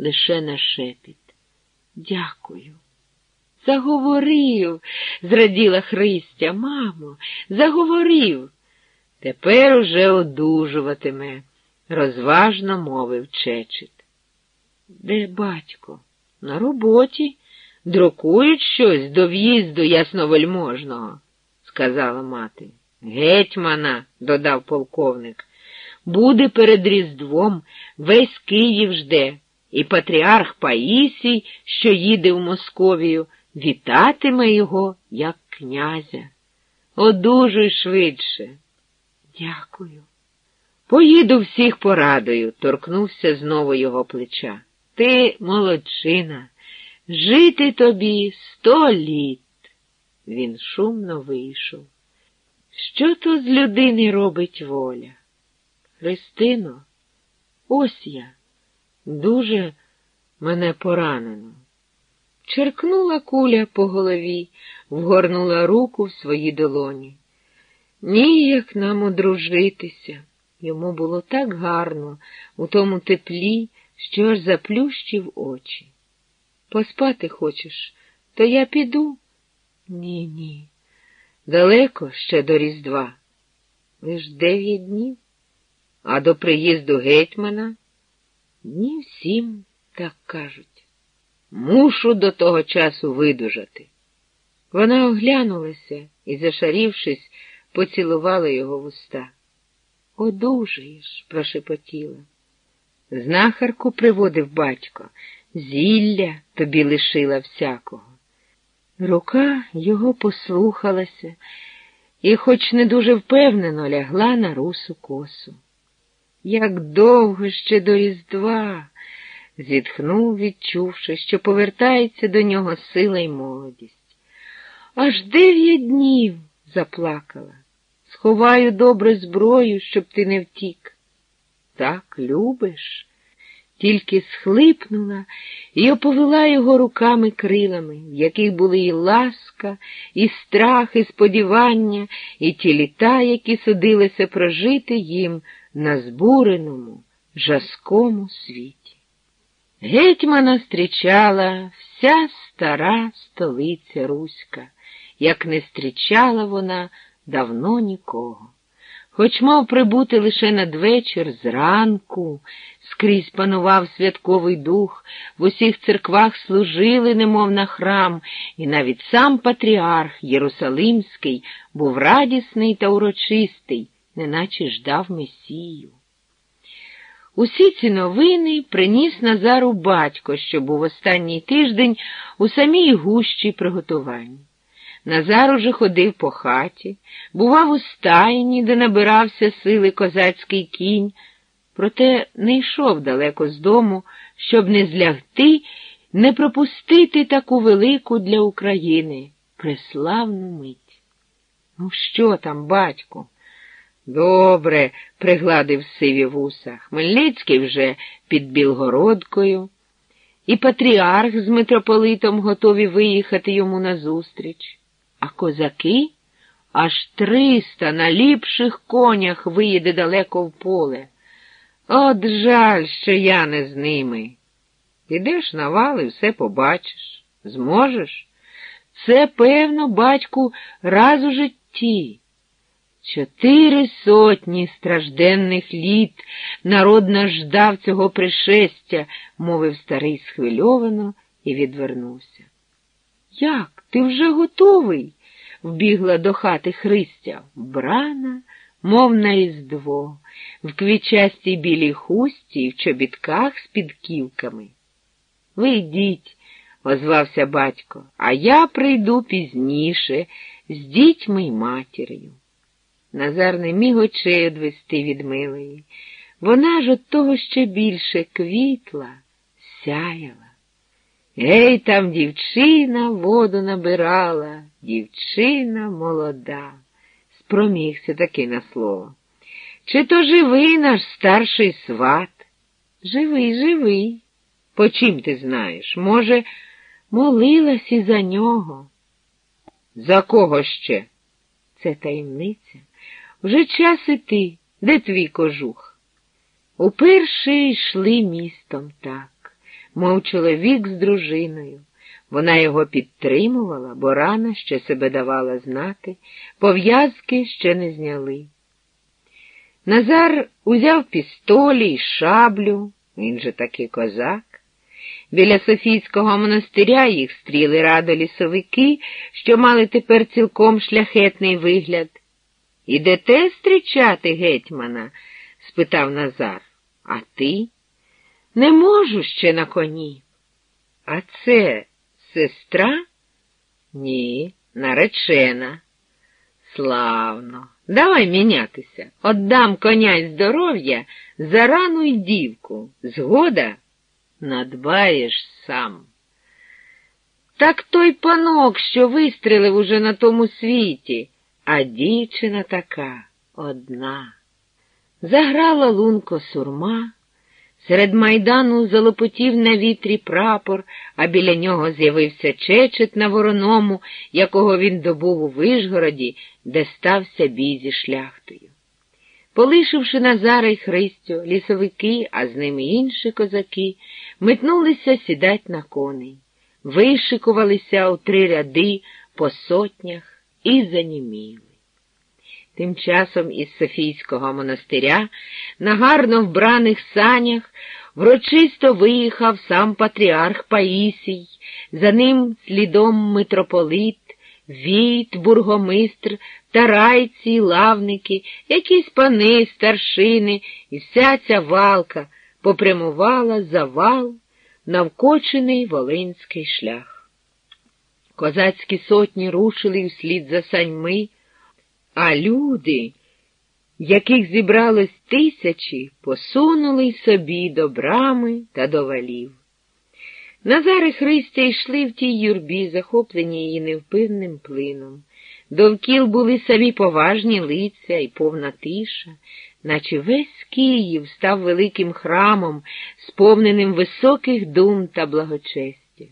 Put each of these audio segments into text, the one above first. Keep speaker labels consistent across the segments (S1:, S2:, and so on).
S1: лише на шепіт. Дякую. Заговорив, зраділа Христя. Мамо, заговорив. Тепер уже одужуватиме, розважно мовив Чечет. Де батько? На роботі. Друкують щось до в'їзду ясновельможного, сказала мати. Гетьмана, додав полковник. Буде перед Різдвом, весь Київ жде, і патріарх Паїсій, що їде в Московію, вітатиме його, як князя. Одужуй швидше. Дякую. Поїду всіх порадою, торкнувся знову його плеча. Ти молодчина, жити тобі сто літ. Він шумно вийшов. Що то з людини робить воля? Христино, ось я, дуже мене поранено. Черкнула куля по голові, вгорнула руку в свої долоні. Ніяк нам одружитися. Йому було так гарно у тому теплі, що аж заплющив очі. Поспати хочеш, то я піду? Ні, ні. Далеко ще до Різдва. Лиш дев'ять днів, а до приїзду гетьмана днів сім, так кажуть. Мушу до того часу видужати. Вона оглянулася і, зашарівшись, поцілувала його в уста. Одужаєш, прошепотіла. Знахарку приводив батько, зілля тобі лишила всякого. Рука його послухалася і, хоч не дуже впевнено, лягла на русу косу. Як довго ще до Різдва, зітхнув, відчувши, що повертається до нього сила й молодість. Аж дев'ять днів заплакала. Сховаю добре зброю, щоб ти не втік. Так любиш, тільки схлипнула і оповела його руками крилами, в яких були і ласка, і страх, і сподівання, і ті літа, які судилися прожити їм на збуреному, жаскому світі. Гетьмана зустрічала вся стара столиця Руська, як не зустрічала вона давно нікого. Хоч мав прибути лише надвечір зранку, скрізь панував святковий дух, в усіх церквах служили, немов на храм, і навіть сам патріарх Єрусалимський був радісний та урочистий, неначе ждав Месію. Усі ці новини приніс Назару батько, що був останній тиждень у самій гущі приготувань. Назар уже ходив по хаті, бував у стайні, де набирався сили козацький кінь, проте не йшов далеко з дому, щоб не злягти, не пропустити таку велику для України преславну мить. Ну, що там, батько? Добре, пригладив сиві вуса. Хмельницький вже під Білгородкою, і патріарх з митрополитом готові виїхати йому назустріч. А козаки аж триста на ліпших конях виїде далеко в поле. От жаль, що я не з ними. Підеш на вал і все побачиш. Зможеш? Це, певно, батьку, раз у житті. Чотири сотні стражденних літ народ наждав цього пришестя, мовив старий схвильовано і відвернувся. Як? Ти вже готовий? вбігла до хати Христя, вбрана, мов на різдво, в квічастій білій хусті і в чобітках з підківками. Ви йдіть, озвався батько, а я прийду пізніше з дітьми й матір'ю. Назар не міг очей одвести від милої. Вона ж от того ще більше квітла, сяяла. Гей, там дівчина воду набирала, дівчина молода, спромігся таки на слово. Чи то живий наш старший сват? Живий, живий. По чим ти знаєш? Може, молилась і за нього? За кого ще? Це таємниця. Вже час іти. Де твій кожух? Уперше йшли містом так. мов чоловік з дружиною. Вона його підтримувала, бо рана ще себе давала знати, пов'язки ще не зняли. Назар узяв пістолі й шаблю, він же таки козак. Біля Софійського монастиря їх стріли радо лісовики, що мали тепер цілком шляхетний вигляд. Ідете зустрічати гетьмана? спитав Назар. А ти? Не можу ще на коні. А це сестра? Ні, наречена. Славно. Давай мінятися. Отдам коня й здоров'я за рану й дівку. Згода? Надбаєш сам. Так той панок, що вистрелив уже на тому світі, а дівчина така одна. Заграла лунко сурма, серед майдану залопотів на вітрі прапор, а біля нього з'явився чечет на вороному, якого він добув у Вишгороді, де стався бій зі шляхтою. Полишивши Назара й Христю, лісовики, а з ними інші козаки, метнулися сідать на коней, вишикувалися у три ряди по сотнях і заніміли. Тим часом із Софійського монастиря на гарно вбраних санях врочисто виїхав сам патріарх Паїсій, за ним слідом митрополит, війт, бургомистр, тарайці, лавники, якісь пани, старшини, і вся ця валка попрямувала за вал навкочений волинський шлях. Козацькі сотні рушили вслід за саньми, а люди, яких зібралось тисячі, посунули собі до брами та до валів. Назар і Христя йшли в тій юрбі, захоплені її невпинним плином. Довкіл були самі поважні лиця і повна тиша, наче весь Київ став великим храмом, сповненим високих дум та благочестя.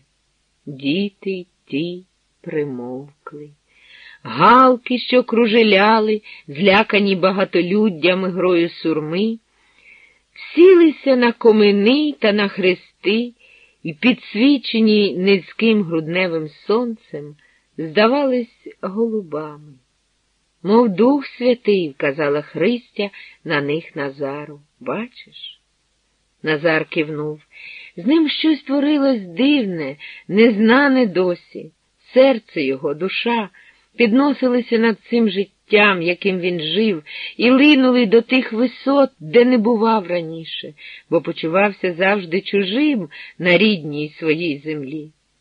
S1: Діти й ті примовкли. Галки, що кружеляли, злякані багатолюддям грою сурми, сілися на комини та на хрести і, підсвічені низьким грудневим сонцем, здавались голубами. Мов Дух Святий, казала Христя на них Назару. Бачиш? Назар кивнув. З ним щось творилось дивне, незнане досі. Серце його, душа підносилися над цим життям, яким він жив, і линули до тих висот, де не бував раніше, бо почувався завжди чужим на рідній своїй землі.